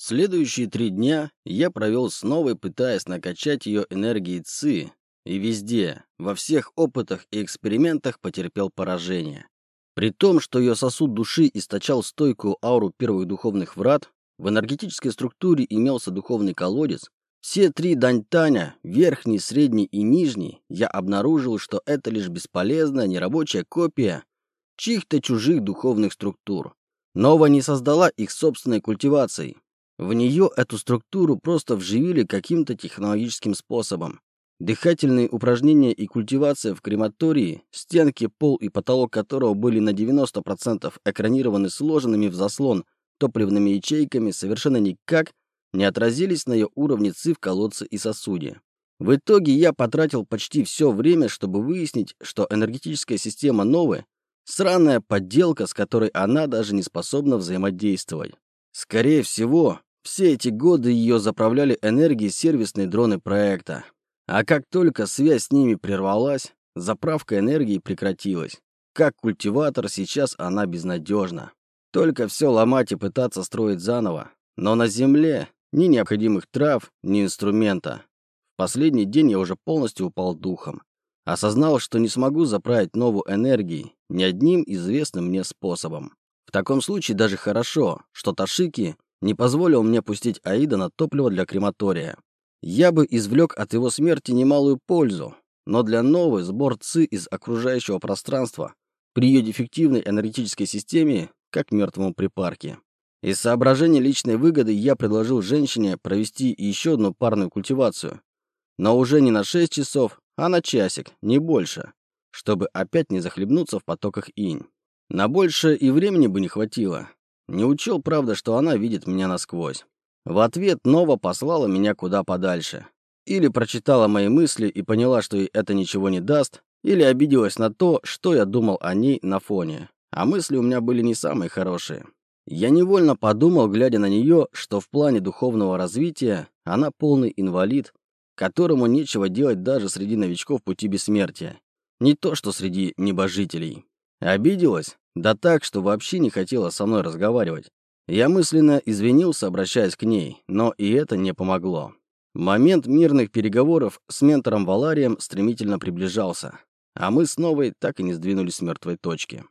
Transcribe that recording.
Следующие три дня я провел с новой, пытаясь накачать ее энергией ЦИ, и везде, во всех опытах и экспериментах потерпел поражение. При том, что ее сосуд души источал стойкую ауру первых духовных врат, в энергетической структуре имелся духовный колодец, все три Даньтаня, верхний, средний и нижний, я обнаружил, что это лишь бесполезная нерабочая копия чьих-то чужих духовных структур. Нова не создала их собственной культивацией. В нее эту структуру просто вживили каким-то технологическим способом. Дыхательные упражнения и культивация в крематории, стенки, пол и потолок которого были на 90% экранированы сложенными в заслон топливными ячейками, совершенно никак не отразились на ее уровне ЦИ в колодце и сосуде. В итоге я потратил почти все время, чтобы выяснить, что энергетическая система новая – сраная подделка, с которой она даже не способна взаимодействовать. Скорее всего, все эти годы ее заправляли энергией сервисные дроны проекта. А как только связь с ними прервалась, заправка энергии прекратилась. Как культиватор сейчас она безнадежна. Только все ломать и пытаться строить заново. Но на Земле ни необходимых трав, ни инструмента. В последний день я уже полностью упал духом. Осознал, что не смогу заправить новую энергией ни одним известным мне способом. В таком случае даже хорошо, что Ташики не позволил мне пустить Аида на топливо для крематория. Я бы извлек от его смерти немалую пользу, но для новой сбор ЦИ из окружающего пространства при ее дефективной энергетической системе как мертвому припарке. Из соображений личной выгоды я предложил женщине провести еще одну парную культивацию, но уже не на 6 часов, а на часик, не больше, чтобы опять не захлебнуться в потоках инь. На больше и времени бы не хватило, не учел, правда, что она видит меня насквозь. В ответ Нова послала меня куда подальше. Или прочитала мои мысли и поняла, что ей это ничего не даст, или обиделась на то, что я думал о ней на фоне. А мысли у меня были не самые хорошие. Я невольно подумал, глядя на нее, что в плане духовного развития она полный инвалид, которому нечего делать даже среди новичков пути бессмертия. Не то, что среди небожителей. Обиделась? Да так, что вообще не хотела со мной разговаривать. Я мысленно извинился, обращаясь к ней, но и это не помогло. Момент мирных переговоров с ментором Валарием стремительно приближался, а мы с Новой так и не сдвинулись с мертвой точки.